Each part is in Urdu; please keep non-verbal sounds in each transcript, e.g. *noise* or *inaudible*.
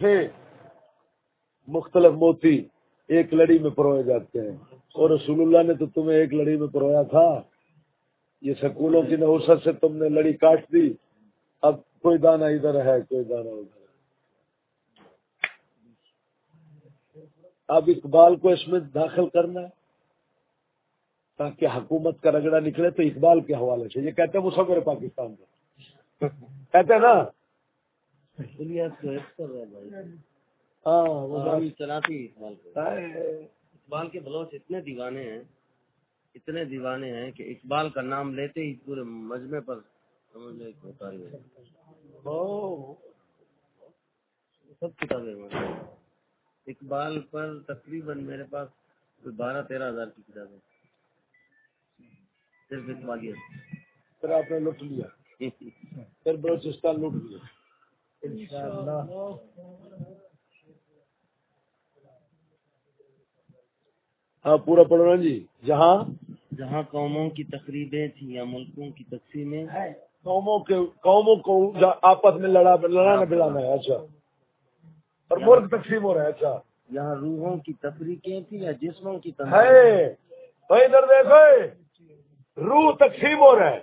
تھے مختلف موتی ایک لڑی میں پروئے جاتے ہیں۔ اور رسول اللہ نے تو تمہیں ایک لڑی میں پرویا تھا۔ یہ سکولوں کی نوسط سے تم نے لڑی کاٹ دی۔ اب کوئی دانا ادھر ہے، کوئی دانا ادھر ہے۔ اب اقبال کو اس میں داخل کرنا ہے۔ تاکہ حکومت کا رگڑا نکلے تو اقبال کے حوالے سے۔ یہ کہتے ہیں مصور پاکستان کا۔ کہتے ہیں نا اقبال کے بلوچ اتنے دیوانے ہیں اتنے دیوانے ہیں کہ اقبال کا نام لیتے ہی پورے مجمع پر سمجھ لو سب کتابیں اقبال پر تقریباً میرے پاس بارہ تیرہ ہزار کی کتابیں صرف اقبالیت پھر آپ نے لوٹ لیا۔ *laughs* پھر بلوچستان لوٹ لیا۔ ہاں پورا پڑھنا جی۔ جہاں؟ جہاں قوموں کی تقریبیں تھیں یا ملکوں کی تقسیمیں۔ قوموں کے قوموں کو آپس میں لڑا لڑانا بلانا ہے اچھا۔ اور ملک تقسیم ہو رہا ہے اچھا۔ یہاں روحوں کی تفریقیں تھیں یا جسموں کی ہے ادھر دیکھو۔ روح تقسیم ہو رہا ہے۔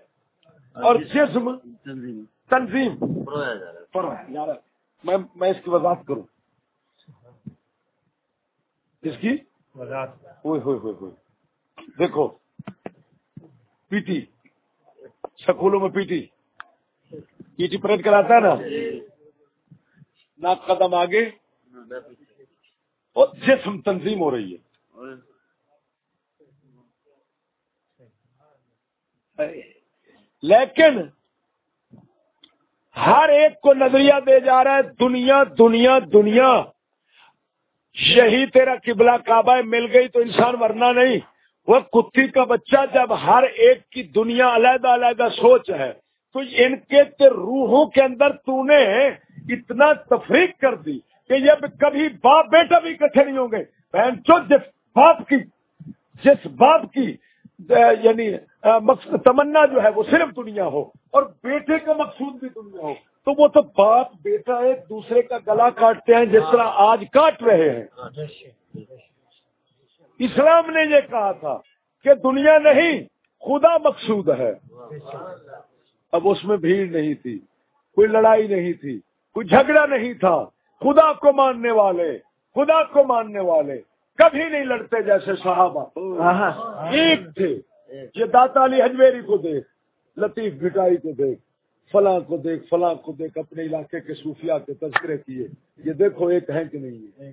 اور جسم تنظیم۔ میں اس کی وضاحت کروں۔ اس کی؟ ہوئے ہوئے ہوئے ہوئے دیکھو پی ٹی۔ سکولوں میں P T. P T parade کراتا ہے نا؟ ناک قدم آگے۔ اور جسم تنظیم ہو رہی ہے۔ لیکن ہر ایک کو نظریہ دے جا رہا ہے، دنیا دنیا دنیا۔ شہی تیرا قبلہ کعبہ مل گئی تو انسان ورنہ نہیں۔ وہ کتی کا بچہ جب ہر ایک کی دنیا علیحدہ علیحدہ سوچ ہے، تو ان کے روحوں کے اندر تو نے اتنا تفریق کر دی کہ یہ کبھی باپ بیٹا بھی اکٹھے نہیں ہوں گے۔ بہن چو، جس باپ کی، جس باپ کی یعنی تمنا جو ہے وہ صرف دنیا ہو اور بیٹے کا مقصود بھی دنیا ہو۔ تو وہ تو باپ بیٹا ایک دوسرے کا گلا کاٹتے ہیں جس طرح آج کاٹ رہے ہیں۔ اسلام نے یہ کہا تھا کہ دنیا نہیں خدا مقصود ہے۔ اب اس میں بھیڑ نہیں تھی کوئی لڑائی نہیں تھی کوئی جھگڑا نہیں تھا۔ خدا کو ماننے والے خدا کو ماننے والے۔ کبھی نہیں لڑتے جیسے صحابہ۔ ایک تھے۔ یہ داتا علی ہجویری کو دیکھ لطیف بٹائی کو دیکھ فلاں کو دیکھ فلاں کو دیکھ اپنے علاقے کے صوفیہ کے تذکرے کیے۔ یہ دیکھو ایک ہے کہ نہیں ہے۔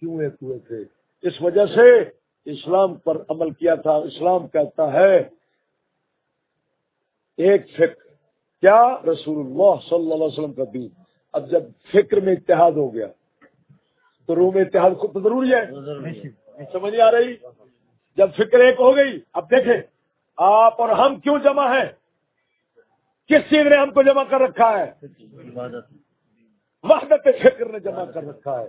کیوں ایک ہوئے تھے؟ اس وجہ سے اسلام پر عمل کیا تھا۔ اسلام کہتا ہے ایک فکر کیا رسول اللہ صلی اللہ علیہ وسلم کا دین اب جب فکر میں اتحاد ہو گیا تو روح میں اتحاد خود تو ضروری ہے۔ سمجھ آ رہی؟ جب فکر ایک ہو گئی اب دیکھیں آپ اور ہم کیوں جمع ہیں؟ کس چیز نے ہم کو جمع کر رکھا ہے؟ وحدت فکر نے جمع کر رکھا ہے۔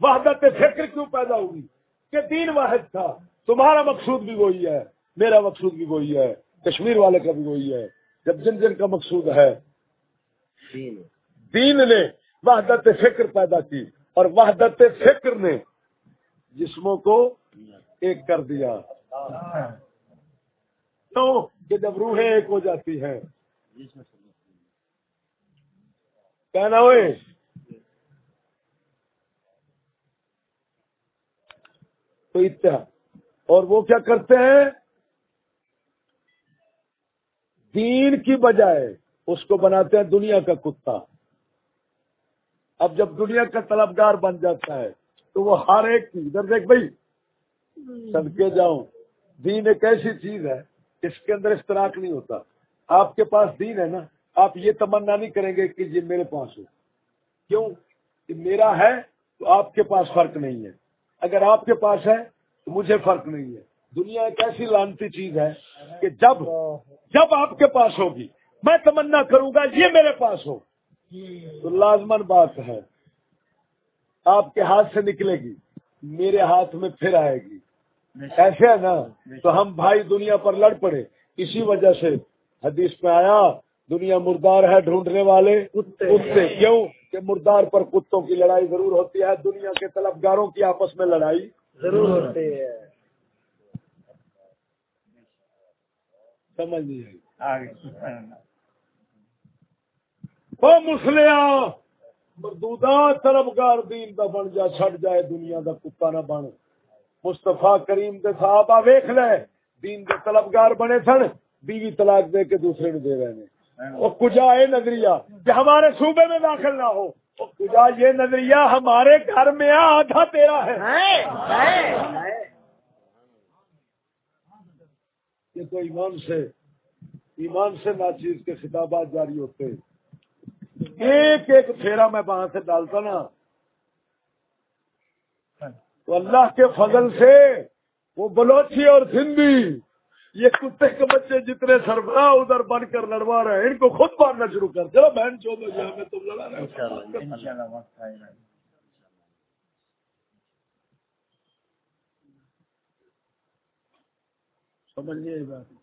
وحدت فکر کیوں پیدا ہوگی؟ کہ دین واحد تھا۔ تمہارا مقصود بھی وہی ہے میرا مقصود بھی وہی ہے کشمیر والے کا بھی وہی ہے۔ جب جن جن کا مقصود ہے۔ دین نے وحدت فکر پیدا کی۔ اور وحدت فکر نے جسموں کو ایک کر دیا۔ تو کہ جب روحیں ایک ہو جاتی ہیں۔ کہنا ہوئے۔ تو اتحاد۔ اور وہ کیا کرتے ہیں؟ دین کی بجائے اس کو بناتے ہیں دنیا کا کتا۔ اب جب دنیا کا طلبگار بن جاتا ہے تو وہ ہر ایک کی ادھر دیکھ بھائی، سد کے جاؤں۔ دین ایک ایسی چیز ہے، اس کے اندر اشتراک نہیں ہوتا۔ آپ کے پاس دین ہے نا، آپ یہ تمنا نہیں کریں گے کہ یہ میرے پاس ہو۔ کیوں؟ کہ میرا ہے تو آپ کے پاس فرق نہیں ہے۔ اگر آپ کے پاس ہے تو مجھے فرق نہیں ہے۔ دنیا ایک ایسی لانتی چیز ہے کہ جب جب آپ کے پاس ہوگی، میں تمنا کروں گا یہ میرے پاس ہو۔ تو لازمن بات ہے۔ آپ کے ہاتھ سے نکلے گی میرے ہاتھ میں پھر آئے گی۔ ایسے ہے نا؟ تو ہم بھائی دنیا پر لڑ پڑے۔ اسی وجہ سے حدیث میں آیا دنیا مردار ہے ڈھونڈنے والے۔ کتے۔ کیوں؟ کہ مردار پر کتوں کی لڑائی ضرور ہوتی ہے دنیا کے طلبگاروں کی آپس میں لڑائی۔ ضرور ہوتی ہے۔ سمجھ وہ مسلیا مردودا طلبگار دین دا بن جا چھڑ جائے دنیا دا کتا نہ بن۔ مستفا کریم دے صحابہ ویخ لے، دین دے طلبگار بنے سن، بیوی طلاق دے کے دوسرے نو دے رہے ہیں وہ کجا ہے نظریہ، کہ ہمارے صوبے میں داخل نہ ہو۔ کجا یہ نظریہ ہمارے گھر میں آدھا تیرا ہے۔ یہ تو ایمان سے ایمان سے ناچیز کے خطابات جاری ہوتے ایک ایک پھیرا میں وہاں سے ڈالتا نا۔ تو اللہ کے فضل سے وہ بلوچی اور سندھی یہ کتے کے بچے جتنے سربراہ ادھر بن کر لڑوا رہے ہیں ان کو خود مارنا شروع کر۔ چلو بہن بجے ہمیں تم لڑا رہے سمجھیے بات۔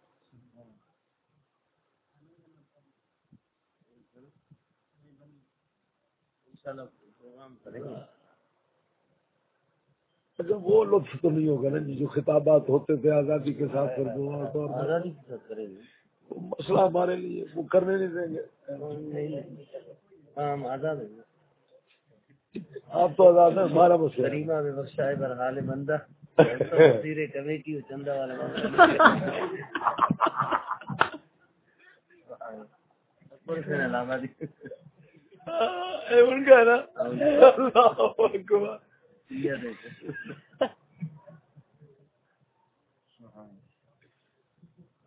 اچھا وہ لطف تو نہیں ہوگا نا جی جو خطابات ہوتے تھے آزادی کے ساتھ مسئلہ ہمارے لیے وہ کرنے نہیں دیں گے۔ آپ تو آزاد ہیں ہمارا مسئلہ حال بندہ۔ کمیٹی چندہ والا *laughs* علامہ ان کا نا۔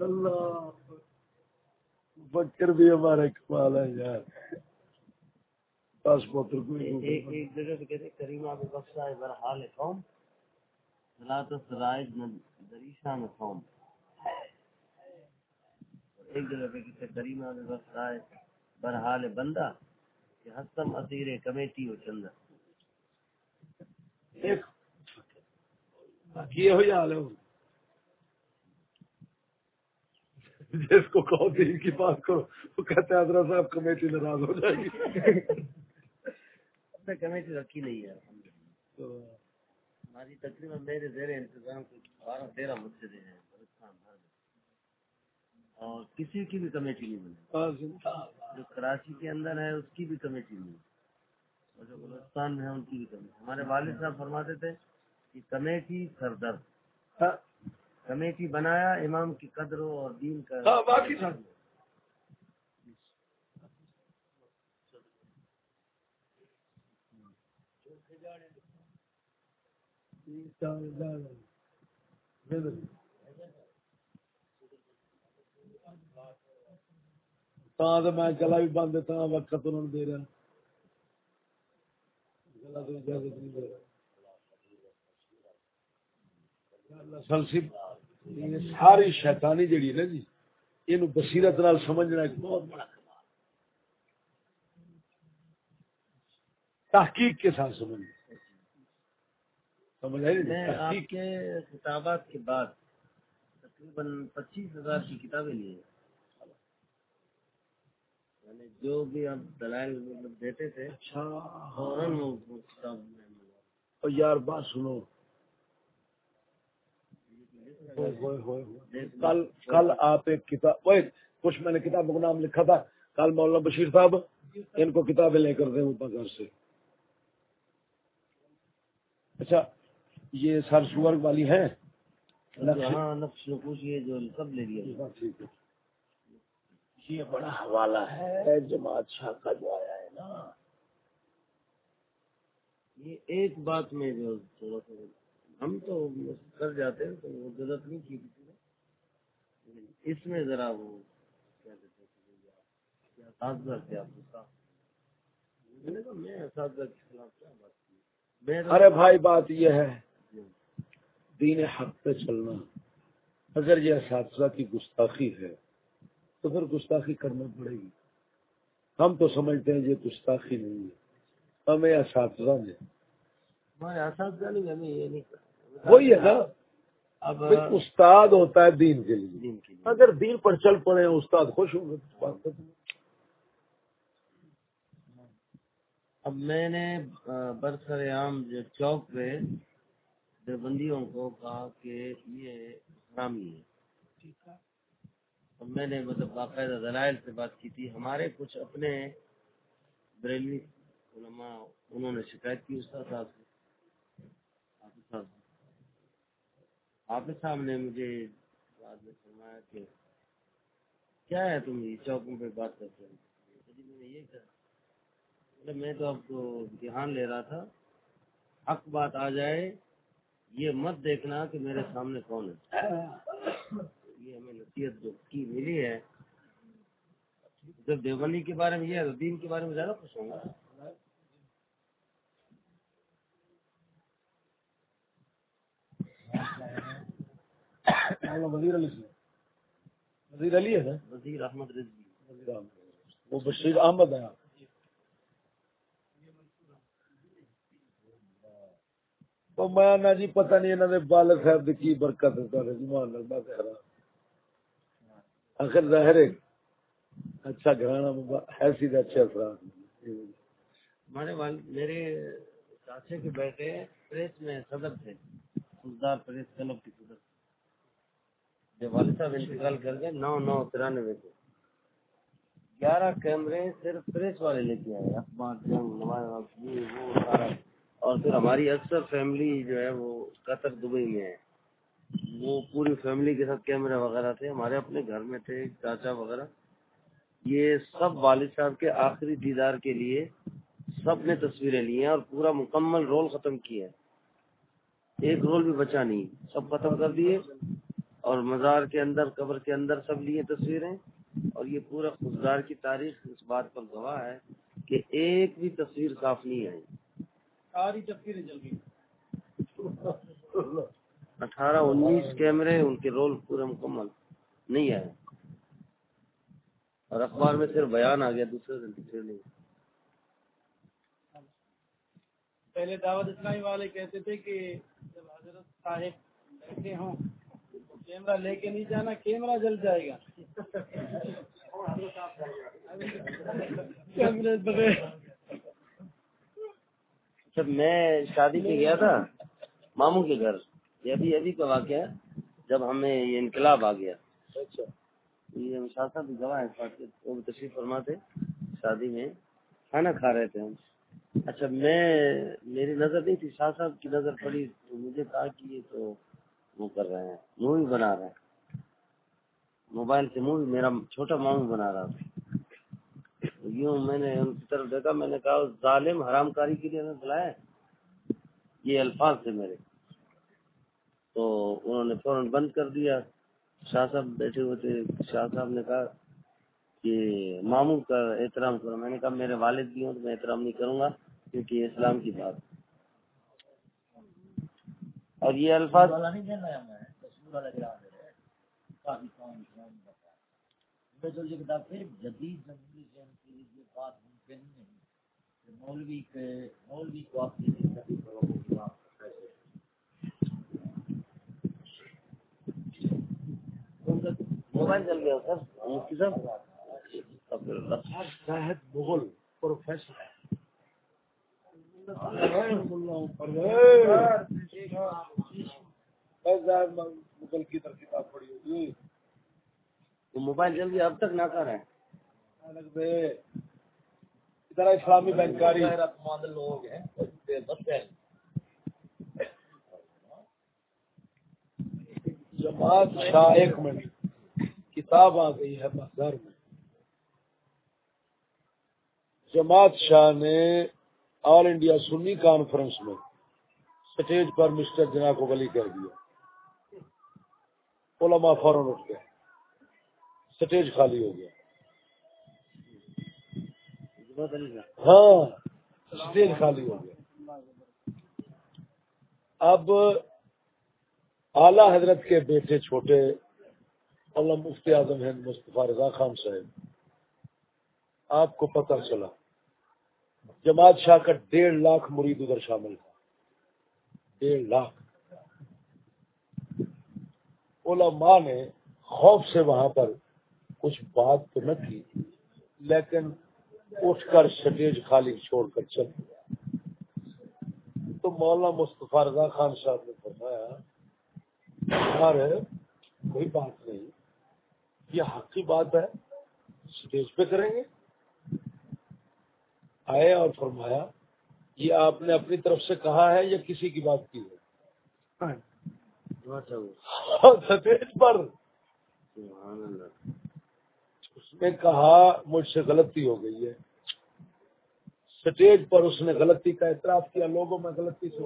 اللہ بکر بھی ہمارا کمال ہے یار۔ ایک جگہ کہتے کریم بخشا ہے برحال قوم۔ سرائج ایک جگہ پہ کہتے کریم آپ بخشا برحال بندہ۔ کہ ہستم اسیر کمیٹی ہو چندہ۔ یہ ہو حال ہے جس کو کہو دین کی بات کرو وہ کہتے ہیں حضرت صاحب کمیٹی ناراض ہو جائے گی۔ کمیٹی رکھی نہیں ہے۔ ہماری تقریباً میرے زیر انتظام کو بارہ تیرہ مسجد ہیں۔ اور کسی کی بھی کمیٹی نہیں بنی جو کراچی کے اندر ہے اس کی بھی کمیٹی نہیں۔ اور جو بلوچستان میں ہے ان کی بھی کمیٹی۔ ہمارے والد صاحب فرماتے تھے کہ کمیٹی سردر کمیٹی بنایا امام کی قدر اور دین کا باقی میں گلا بھی بند دیتا وقت انہوں نے دے رہا۔ گلا تو اجازت نہیں دے رہا۔ ساری شیطانی جڑی نا جی یہ بصیرت نال سمجھنا ایک بہت بڑا تحقیق کے ساتھ سمجھنا۔ آپ کے کتابات کے بعد تقریباً پچیس ہزار کی کتابیں لی ہیں۔ یعنی جو بھی آپ دلائل مطلب دیتے تھے اچھا یار بات سنو۔ کل کل آپ ایک کتاب کچھ میں نے کتابوں کا نام لکھا تھا۔ کل مولانا بشیر صاحب ان کو کتابیں لے کر دیں اوپر گھر سے۔ اچھا یہ سر سور والی ہے۔ یہ بڑا حوالہ ہے جماعت شاہ کا جو آیا ہے نا۔ یہ ایک بات میں جو تھوڑا سا ہم تو کر جاتے ہیں تو وہ ضرورت نہیں کی۔ کسی نے اس میں ذرا وہ کیا کہتے ہیں اساتذہ کیا میں اساتذہ کے خلاف کیا بات ارے بھائی بات یہ ہے۔ دین حق پہ چلنا۔ اگر یہ اساتذہ کی گستاخی ہے تو پھر گستاخی کرنا پڑے گی۔ ہم تو سمجھتے ہیں یہ گستاخی نہیں ہے۔ ہمیں اساتذہ نے وہی ہے نا۔ اب استاد ہوتا ہے دین کے لیے۔ اگر دین پر چل پڑے استاد خوش ہوں گے۔ اب میں نے برسر عام جو چوک پہ دیوبندیوں کو کہا کہ یہ حرامی ہے۔ اب میں نے مطلب باقاعدہ دلائل سے بات کی تھی۔ ہمارے کچھ اپنے بریلوی علماء انہوں نے شکایت کی استاد صاحب سے۔ حافظ صاحب حافظ صاحب نے مجھے بعد میں فرمایا کہ کیا ہے تم یہ چوکوں پہ بات کرتے ہیں میں نے یہ کہا۔ میں تو اب کو دھیان لے رہا تھا۔ حق بات آ جائے یہ مت دیکھنا کہ میرے سامنے کون ہے۔ یہ ہمیں نصیحت جو کی ملی ہے جب دیوبندی کے بارے میں یہ ہے دین کے بارے میں زیادہ خوش ہوں گا۔ وزیر علی وزیر علی ہے۔ وزیر احمد رضوی۔ وہ بشیر احمد ہے تو میں نہ جی پتہ نہیں انہوں نے بالک صاحب کی برکت ہے جی، آخر ظاہر ہے اچھا گھرانا ہے ایسی اچھے اثرات ہمارے والد میرے چاچے کے بیٹے پریس میں صدر تھے۔ خوددار پریس کلب کے صدر۔ جب والد صاحب انتقال کر گئے، نو نو ترانوے کو۔ گیارہ کیمرے صرف پریس والے لے کے آئے، اخبار، جنگ وہ سارا۔ اور پھر ہماری اکثر فیملی جو ہے وہ قطر دبئی میں ہے۔ وہ پوری فیملی کے ساتھ کیمرے وغیرہ تھے۔ ہمارے اپنے گھر میں تھے، چاچا وغیرہ۔ یہ سب والد صاحب کے آخری دیدار کے لیے سب نے تصویریں لی ہیں اور پورا مکمل رول ختم کیا ہے۔ ایک رول بھی بچا نہیں، سب ختم کر دیے۔ اور مزار کے اندر، قبر کے اندر سب لیے تصویریں۔ اور یہ پورا خوددار کی تاریخ اس بات پر گواہ ہے کہ ایک بھی تصویر صاف نہیں آئی۔ ساری تصویریں چل گئی۔ اٹھارہ انیس کیمرے ان کے رول پورے مکمل۔ نہیں آئے۔ اور اخبار میں صرف بیان آ گیا دوسرے دن پھر نہیں۔ پہلے دعوت اسلامی والے کہتے تھے کہ جب حضرت صاحب بیٹھے ہوں کیمرہ لے کے نہیں جانا کیمرہ جل جائے گا۔ *laughs* جب میں شادی پہ گیا تھا ماموں کے گھر۔ یہ ابھی ابھی کا واقعہ جب ہمیں یہ انقلاب آ گیا۔ اچھا۔ یہ شاہ صاحب گواہ ہے وہ تشریف فرما تھے شادی میں کھانا کھا رہے تھے ہم۔ اچھا میں میری نظر نہیں تھی شاہ صاحب کی نظر پڑی تو مجھے کہا کہ یہ تو وہ کر رہے ہیں مووی بنا رہے ہیں۔ موبائل سے مووی میرا چھوٹا ماموں بنا رہا تھا۔ تو یوں میں نے ان کی طرف دیکھا، میں نے کہا ظالم حرام کاری کے لیے بلایا یہ الفاظ تھے میرے۔ تو انہوں نے فوراً بند کر دیا۔ شاہ صاحب بیٹھے ہوئے تھے۔ شاہ صاحب نے کہا کہ ماموں کا احترام کرو۔ میں نے کہا، میرے والد بھی ہوں تو میں احترام نہیں کروں گا، کیونکہ یہ اسلام کی بات۔ اور یہ الفاظ جدید مولوی کے مولوی کو آپ موبائل چل گیا سر۔ مفتی صاحب۔ شاہد مغل پروفیسر مغل کی طرف کتاب پڑھی ہوگی۔ وہ موبائل چل گیا اب تک نہ کر رہے ادھر اسلامی بینکاری۔ لوگ ہیں جماعت شاہ ایک منٹ۔ کتاب آ گئی ہے بازار میں۔ جماعت شاہ نے آل انڈیا سنی کانفرنس میں سٹیج پر مسٹر جنا کو گلی کر دیا۔ علماء فوراً اٹھ گئے۔ سٹیج خالی ہو گیا۔ ہاں سٹیج خالی ہو گیا۔ اب اعلی حضرت کے بیٹے چھوٹے اللہ مفتی اعظم ہند مصطفیٰ رضا خان صاحب، آپ کو پتہ چلا، جماعت شاہ کا ڈیڑھ لاکھ مرید ادھر شامل تھا۔ ڈیڑھ لاکھ۔ علماء نے خوف سے وہاں پر کچھ بات تو نہ کی، لیکن اٹھ کر سٹیج خالی چھوڑ کر چل تو مولانا مصطفیٰ رضا خان صاحب نے فرمایا یار کوئی بات نہیں یہ حق کی بات ہے اسٹیج پہ کریں گے۔ آئے اور فرمایا یہ آپ نے اپنی طرف سے کہا ہے یا کسی کی بات کی ہے؟ سٹیج پر۔ اس نے کہا مجھ سے غلطی ہو گئی ہے۔ سٹیج پر اس نے غلطی کا اعتراف کیا، لوگوں میں غلطی سے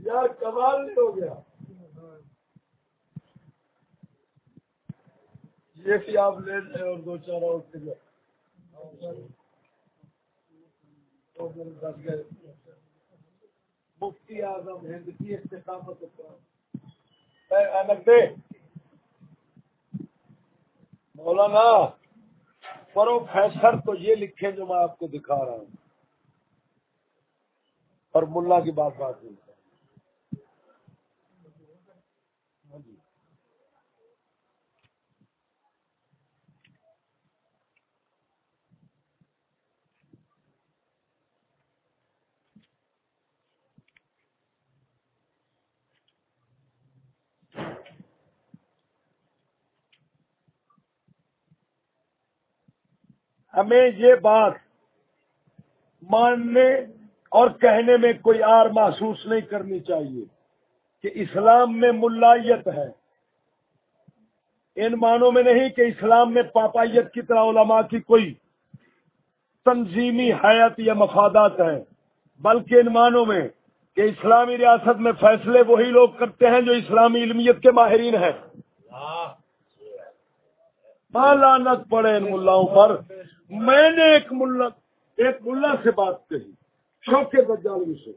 یار، کمال نہیں ہو گیا۔ یہ بھی آپ لے لیں اور دو چار اور مفتی اعظم ہند کی استقامت مولانا۔ پروفیسر تو یہ لکھے جو میں آپ کو دکھا رہا ہوں۔ اور ملا کی بات بات نہیں ہمیں یہ بات ماننے اور کہنے میں کوئی آر محسوس نہیں کرنی چاہیے کہ اسلام میں ملائیت ہے۔ ان معنوں میں نہیں کہ اسلام میں پاپائیت کی طرح علماء کی کوئی تنظیمی حیات یا مفادات ہیں، بلکہ ان معنوں میں کہ اسلامی ریاست میں فیصلے وہی لوگ کرتے ہیں جو اسلامی علمیت کے ماہرین ہیں۔ لانت پڑے ان ملاؤں پر۔ میں نے ایک ملا ایک ملا سے بات کہی۔ شوق بجالوی سے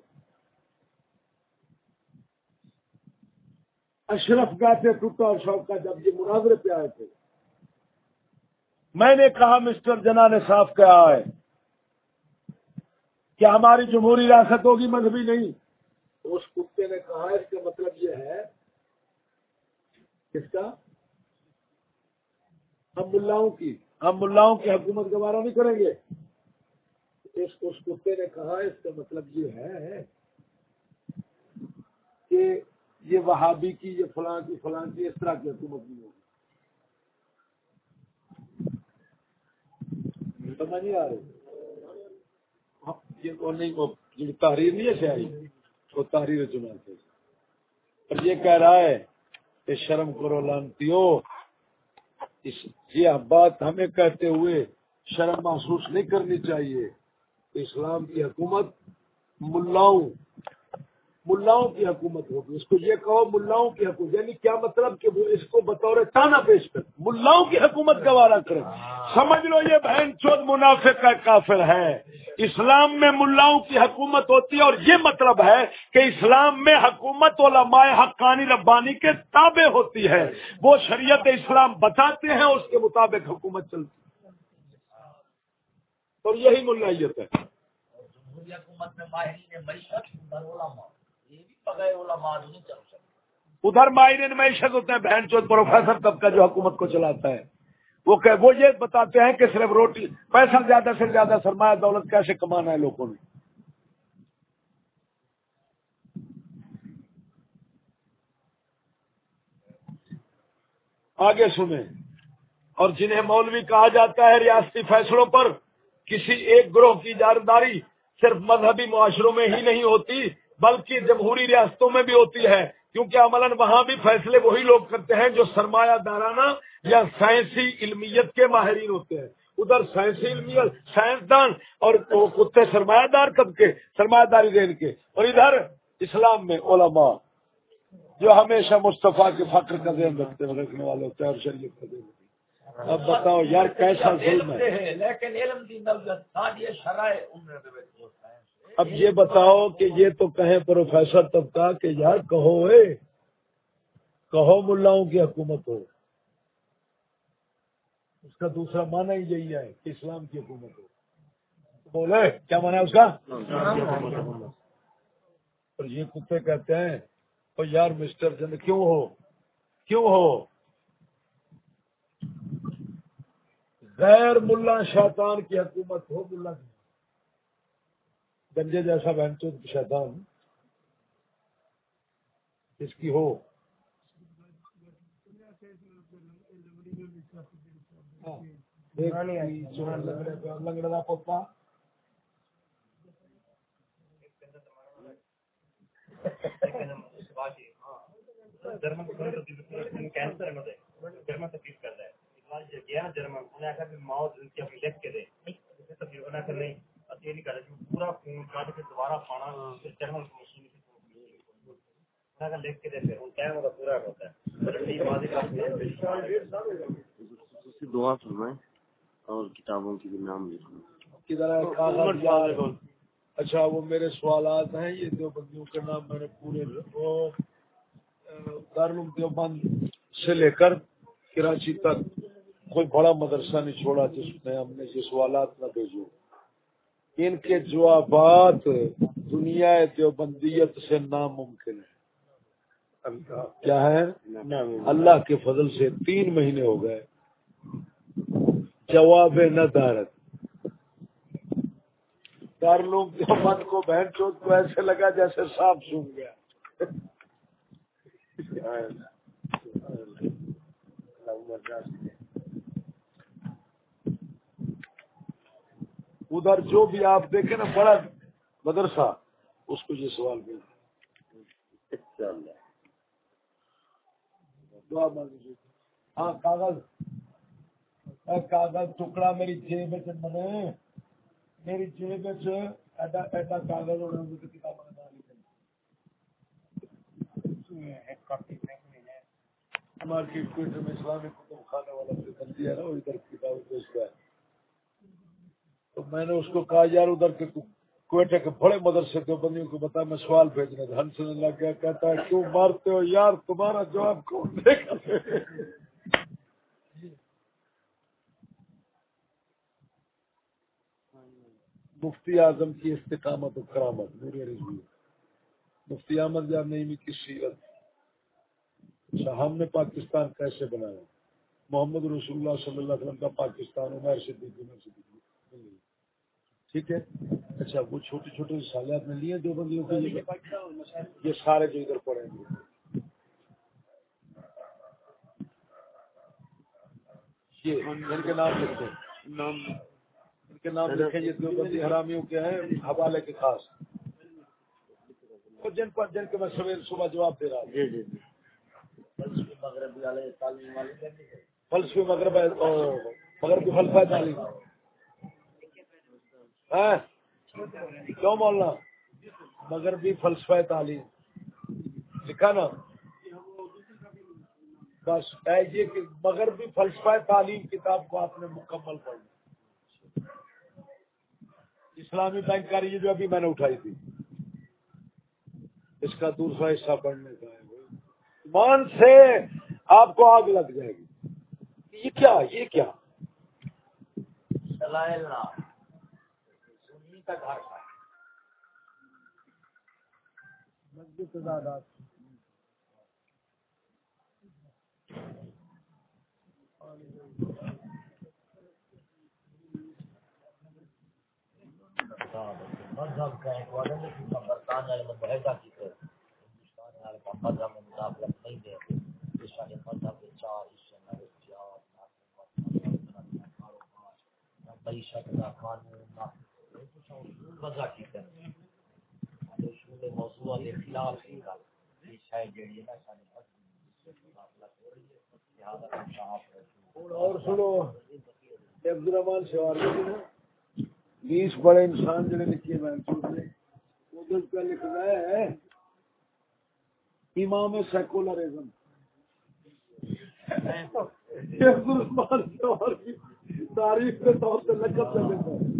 اشرف گاتے ٹوٹا اور شوق کا جب یہ مناظرے پہ آئے تھے۔ میں نے کہا، مسٹر جنا نے صاف کہا ہے کہ ہماری جمہوری ریاست ہوگی، مذہبی نہیں۔ اس کتے نے کہا، اس کا مطلب یہ ہے کس کا ہم ملاؤں کی ہم ملاؤں کی حکومت گوارا نہیں کریں گے۔ اس اس کتے نے کہا اس کا مطلب یہ ہے کہ یہ وہابی کی یہ فلاں کی فلاں کی اس طرح کی حکومت نہیں ہوگی۔ سمجھ نہیں آ رہی؟ ہاں، یہ تحریر نہیں ہے شاعری وہ تحریر چنا اور یہ کہہ رہا ہے کہ شرم کرو لانتی ہو۔ اس یہ بات ہمیں کہتے ہوئے شرم محسوس نہیں کرنی چاہیے۔ اسلام کی حکومت ملاؤں ملاؤں کی حکومت ہوگی۔ اس کو یہ کہو ملاؤں کی حکومت یعنی کیا مطلب کہ وہ اس کو بطور تانا پیش کر ملاؤں کی حکومت گوارا کرے۔ سمجھ لو یہ بہن چود منافع کا کافر ہے۔ اسلام میں ملاؤں کی حکومت ہوتی ہے اور یہ مطلب ہے کہ اسلام میں حکومت علماء حقانی ربانی کے تابع ہوتی ہے۔ وہ شریعت اسلام بتاتے ہیں اس کے مطابق حکومت چلتی ہے۔ اور یہی ملائیت ہے۔ ادھر ماہرین معیشت ہوتے ہیں، بہن چوت پروفیسر طبقہ جو حکومت کو چلاتا ہے۔ وہ کہ وہ یہ بتاتے ہیں کہ صرف روٹی، پیسہ زیادہ سے زیادہ سرمایہ دولت کیسے کمانا ہے لوگوں نے؟ آگے سنیں۔ اور جنہیں مولوی کہا جاتا ہے ریاستی فیصلوں پر، کسی ایک گروہ کی جارداری صرف مذہبی معاشروں میں ہی نہیں ہوتی بلکہ جمہوری ریاستوں میں بھی ہوتی ہے، کیونکہ عملاً وہاں بھی فیصلے وہی لوگ کرتے ہیں جو سرمایہ دارانہ یا سائنسی علمیت کے ماہرین ہوتے ہیں۔ ادھر سائنسی علمیت، سائنسدان اور کتے سرمایہ دار کب کے؟ سرمایہ داری دین کے۔ اور ادھر اسلام میں علماء جو ہمیشہ مصطفیٰ کے فخر کا ذہن رکھتے ہیں، رکھنے والے ہوتے ہیں اور شریعت کا ذہن اب بتاؤ یار، کیسا ظلم ہے؟ لیکن اب یہ بتاؤ کہ یہ تو کہیں پروفیسر طبقہ کہ یار کہو اے، کہو ملاؤں کی حکومت ہو۔ اس کا دوسرا معنی ہی یہی ہے کہ اسلام کی حکومت ہو۔ بولے کیا مانا ہے اس کا؟ اور یہ کتے کہتے ہیں اور یار مسٹر چند کیوں ہو؟ کیوں ہو؟ غیر ملا شیطان کی حکومت ہو ملا۔ کی گنجے جیسا بہن چود شیطان اس کی ہو۔ لنگڑا پوپا۔ جرمن تکلیف کر رہا ہے۔ گیا جرمن انہیں آخر کہ موت ان کی اپنی لکھ کے دے۔ تکلیف نہیں۔ یہ نہیں کر رہے پورا خون کاٹ کے دوبارہ پانا جرمن کو مشین لکھ کے دے پھر ان ٹائم کا پورا ہوتا ہے۔ دعا فرمائیں اور کتابوں کی بھی نام اچھا وہ میرے سوالات ہیں یہ دو بندیوں کے نام میں نے پورے دارالعلوم دیوبند سے لے کر کراچی تک کوئی بڑا مدرسہ نہیں چھوڑا جس میں ہم نے یہ سوالات نہ بھیجو ان کے جوابات دنیا دیوبندیت سے ناممکن ہے کیا ہے؟ اللہ کے فضل سے تین مہینے ہو گئے۔ جواب نہ دارت۔ دارلوم دیوبند کو بہن چوت کو ایسے لگا جیسے صاف سون گیا۔ ادھر جو بھی آپ دیکھیں نا بڑا مدرسہ اس کو یہ سوال بھی ہاں کاغذ۔ کاغذ ٹکڑا میری جیب میری جیب ایڈا ایڈا کاغذ کتاب مارکیٹ میں اسلامی کتب کھانے والا ادھر کتاب بیچتا ہے تو میں نے اس کو کہا، یار ادھر کے کوئٹے کے بڑے مدرسے کے بندیوں کو بتا، میں سوال بھیجنا تھا ہنسنے لگ گیا کہتا ہے، کیوں مارتے ہو یار؟ تمہارا جواب کون دے گا؟ مفتی اعظم کی استقامت و کرامت میرے رضوی مفتی احمد یار نہیں کی سیرت اچھا ہم نے پاکستان کیسے بنایا؟ محمد رسول اللہ صلی اللہ علیہ وسلم کا پاکستان عمر صدیقی عمر صدیقی۔ ٹھیک ہے؟ اچھا وہ چھوٹے چھوٹے سالیات میں لیے دو بندیوں کے لیے؟ یہ سارے جو ادھر پڑیں گے یہ ان کے نام لکھتے نام۔ ان کے نام لکھیں یہ دو بندی حرامیوں کے ہیں حوالے کے خاص۔ جن پر جن کے میں سویر صبح جواب دے رہا ہوں۔ جی جی فلسفی مغرب مغربی فلسفہ تعلیم؟ کیوں بولنا مگر بھی فلسفہ تعلیم۔ لکھا نا۔ بس یہ جی کہ فلسفہ تعلیم کتاب کو آپ نے مکمل پڑھنا اسلامی بینک کا یہ جو ابھی میں نے اٹھائی تھی۔ اس کا دوسرا حصہ پڑھنے کا ہے۔ مان سے آپ کو آگ لگ جائے گی۔ یہ کیا؟ یہ کیا؟ کا گھر تھا۔ مذہب کا ایک برطانیہ والے معاہدہ کی ہندوستان والے کا مذہب میں مداخلت نہیں دے اس والے مذہب کے چار حصے میں معیشت کا قانون وضع کی کرنی اصول موضوع خلاف ہی گل یہ جڑی ہے نا ساری اور سنو عبد الرحمان شوار بیس بڑے انسان جڑے لکھے میں نے لکھ رہا ہے امام سیکولرزم۔ عبد الرحمان شوار کی تاریخ کے طور پہ لقب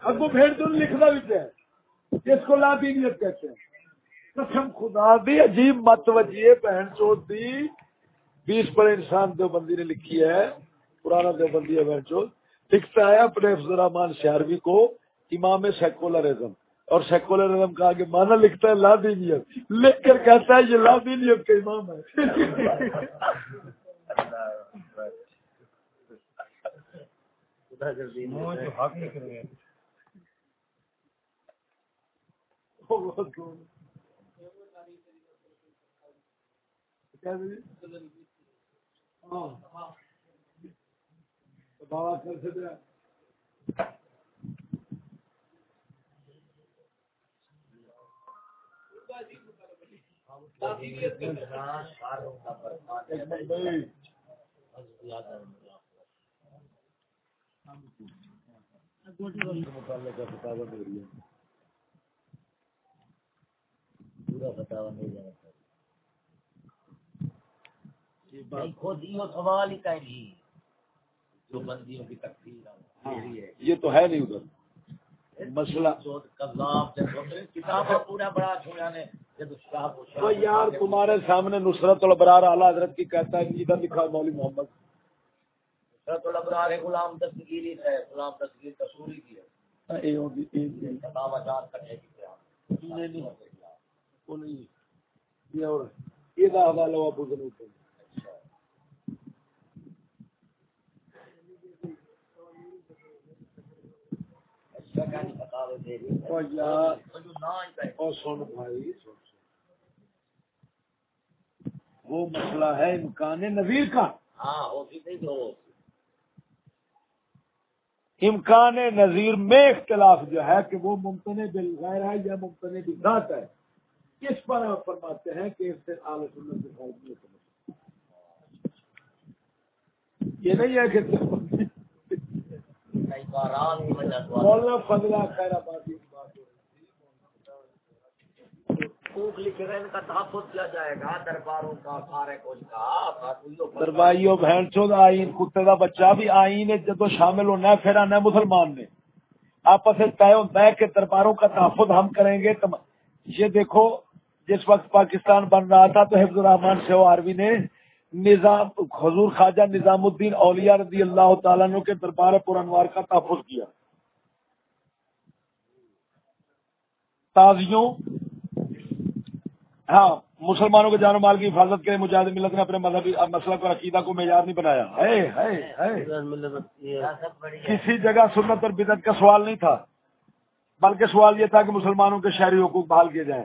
اب وہ بھیڑ تو لکھنا بھی ہے جس کو لا دینیت کہتے ہیں۔ قسم خدا دی، عجیب مت وجیے بہن چوت دی۔ بیس بڑے انسان دو بندی نے لکھی ہے، پرانا دو بندی ہے بہن چوت۔ لکھتا ہے اپنے افضل الرحمان شہروی کو امام سیکولرزم۔ اور سیکولرزم کا آگے مانا لکھتا ہے لا دینیت لکھ کر کہتا ہے یہ لا دینیت کا امام ہے۔ بابا کر سکتا ہے سکتے سوال ہی کہیں جو بندیوں کی تقسیم یہ تو ہے نہیں ادھر۔ مسئلہ۔ کتاب پورا بڑا چھوڑا نے تو یار تمہارے سامنے نصرت البرار اعلیٰ حضرت کی کہتا ہے ادھر لکھا مولوی محمد۔ نصرت البرار غلام دستگیری ہے غلام دستگیر کسوری کی ہے۔ کتاب آزاد کرنے کی یہ حوالہ ہوا بزرگ وہ مسئلہ ہے امکان نظیر کا۔ امکان نظیر میں اختلاف جو ہے کہ وہ ممکن بالغیر ہے یا ممکن بذات ہے۔ کس پر فرماتے ہیں کہ ہے بہن چود آئین کتے دا بچہ بھی آئین جدو شامل ہونا ہے پھر آنا ہے مسلمان نے۔ آپس طے ہوتا ہے کہ درباروں کا تحفظ ہم کریں گے۔ یہ دیکھو جس وقت پاکستان بن رہا تھا تو حفظ الرحمان سے آروی نے نظام حضور خواجہ نظام الدین اولیاء رضی اللہ تعالیٰ کے دربار پر انوار کا تحفظ کیا۔ تازیوں ہاں مسلمانوں کے جان و مال کی حفاظت کے لیے مجاہد ملت نے اپنے مذہبی مسئلہ کو، عقیدہ کو معیار نہیں بنایا۔ کسی جگہ سنت اور بدت کا سوال نہیں تھا، بلکہ سوال یہ تھا کہ مسلمانوں کے شہری حقوق بحال کیے جائیں۔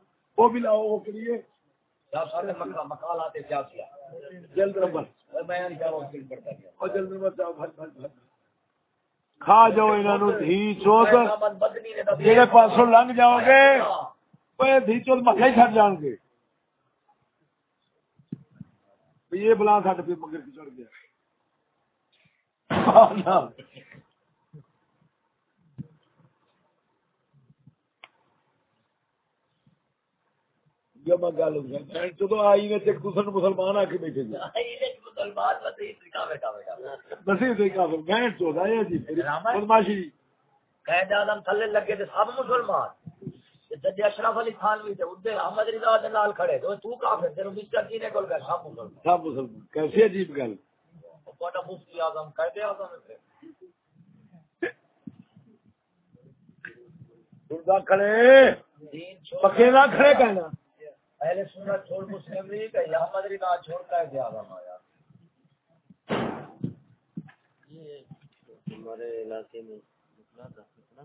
وہ بھی لاؤ وہ کریے جلد کھا جاؤ انہوں دھی چوت۔ جہے پاسوں لنگ جاؤ گے دھی چوت مکھے چڑ جان گے یہ بلا سٹ پہ مگر چڑھ گیا۔ جمع گل جدو آئی نے دوسرے مسلمان آ کے بیٹھے جی بدماشی قید اعظم تھلے لگے تے سب مسلمان تے اشرف علی خان بھی تے اودے احمد رضا دے نال کھڑے تو تو کافر تے مسٹر جی نے کول گئے سب مسلمان سب مسلمان کیسی عجیب گل کوٹا مفتی اعظم قید اعظم تے کھڑے پکے نہ کھڑے کہنا پہلے سنت چھوڑ مسلم نہیں کہ یا مدری کا چھوڑ کر دیا آیا۔ یہ ہمارے علاقے میں نکلا تھا، کتنا؟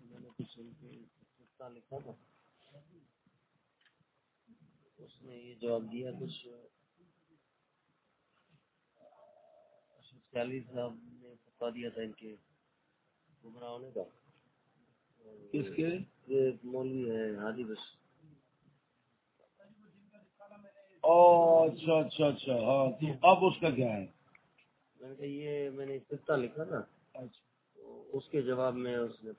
میں نے کچھ ان کے لکھا تھا۔ اس نے یہ جواب دیا، کچھ اچھا، چالیس صاحب نے بتا دیا تھا ان کے گمراہ ہونے کا کس کے؟ یہ مولوی ہے ہادی بس اچھا اچھا اچھا ہاں تو اب اس کا کیا ہے؟ میں نے کہا یہ میں نے استفتہ لکھا نا۔ اچھا۔ اس کے جواب میں اس نے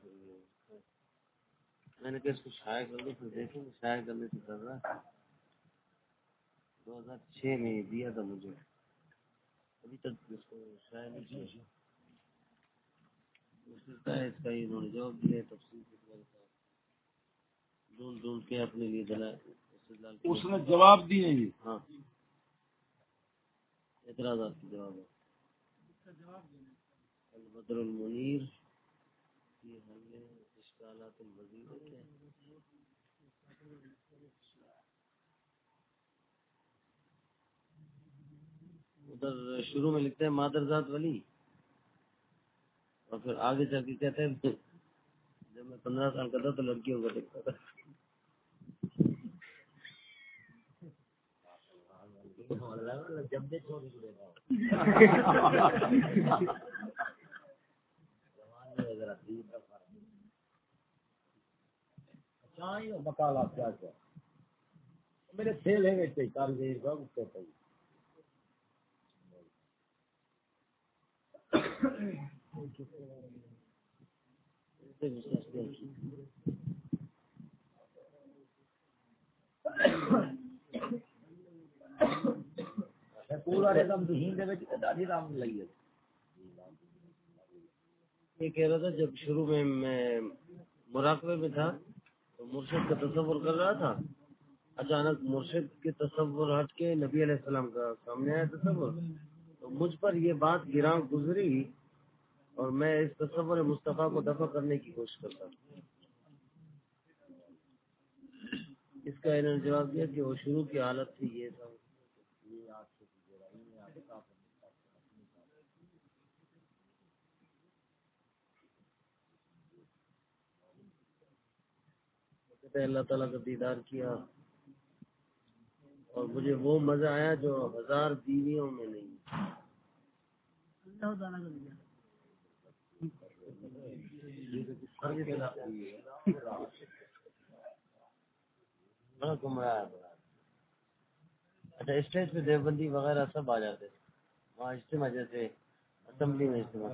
میں نے کہا اس کو شائع کر دو پھر دیکھیں گے شائع کرنے سے کر رہا دو ہزار چھ میں دیا تھا مجھے۔ ابھی تک اس کو شائع نہیں کیا۔ ہے اس کا انہوں نے جواب دیا تفصیل۔ ڈھونڈ ڈھونڈ کے اپنے لیے دلائل۔ اس نے جواب دیے ہاں اعتراضات کے جواب ہے البدر المنیر فی حل اشکالات المزید ہے کیا؟ ادھر شروع میں لکھتے ہیں مادر ذات ولی اور پھر آگے چل کے کہتے ہیں، جب میں پندرہ سال کا تھا تو لڑکیوں کو دیکھتا تھا۔ جب کیا کیا میرے کھیل ہے کاریگر کا اس کو ذہین دے وچ رام لئی ہے۔ یہ کہہ رہا تھا جب شروع میں میں مراقبے میں تھا تو مرشد کا تصور کر رہا تھا۔ اچانک مرشد کے تصور ہٹ کے نبی علیہ السلام کا سامنے آیا تصور۔ تو مجھ پر یہ بات گراں گزری۔ اور میں اس تصور مصطفیٰ کو دفع کرنے کی کوشش کرتا اس کا انہوں نے جواب دیا کہ وہ شروع کی حالت تھی، یہ تھا۔ اللہ تعالیٰ کا دیدار کیا۔ اور مجھے وہ مزہ آیا جو ہزار بیویوں میں نہیں۔ بڑا گمراہ ہے بڑا اچھا اسٹیج پہ دیوبندی وغیرہ سب آ جاتے وہاں اجتماع جیسے اسمبلی میں اجتماع۔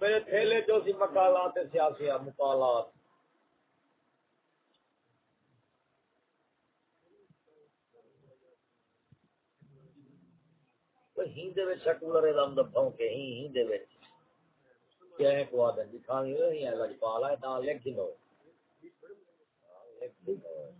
میرے تھیلے جو سی مکالات سیاسی ہی دے میں سیکولر دم دباؤ کے ہی ہندے میں کیا ہے کو آدم دکھانی نہیں ہے لجپال ہے نہ لکھ لو۔ لکھ لو۔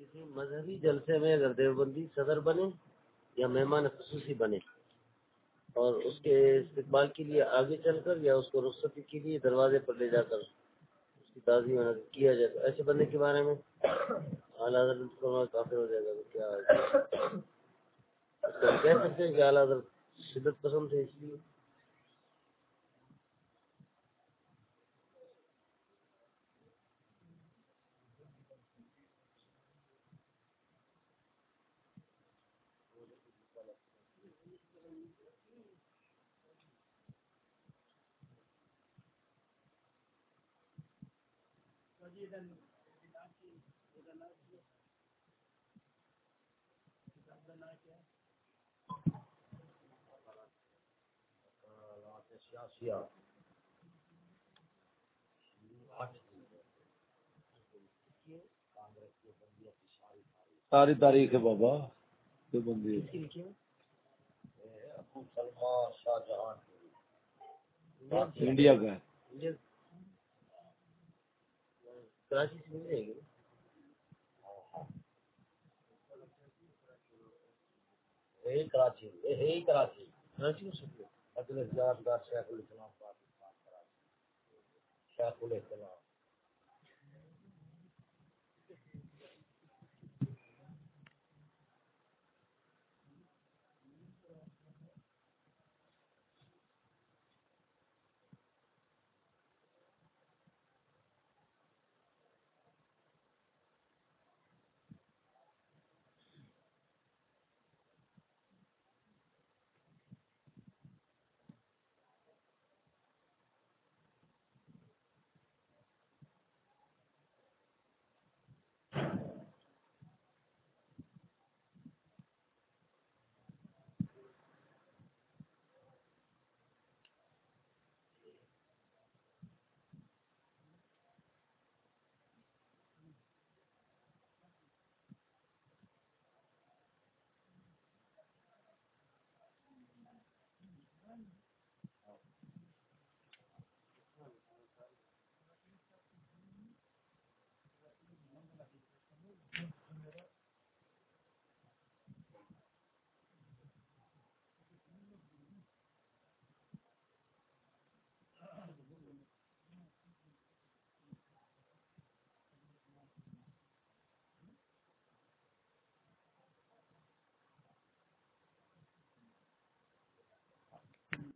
کسی مذہبی جلسے میں اگر دیوبندی صدر بنے یا مہمان خصوصی بنے اور اس کے استقبال کے لیے آگے چل کر یا اس کو رخصتی کے لیے دروازے پر لے جا کر اس کی تعظیم کیا جائے تو ایسے بندے کے بارے میں اعلیٰ حضرت فرمایا کافر ہو جائے گا، تو کیا ہم کہہ سکتے ہیں کہ اعلیٰ حضرت شدت پسند تھے اس لیے Thank you. ساری تاریخ ہے بابا سلمان شاہ جہان انڈیا کا ہے۔ کراچی سے مل جائے گی۔ کراچی کراچی۔ کراچی میں اگلے شیخ الاسلام شیخ الاسلام۔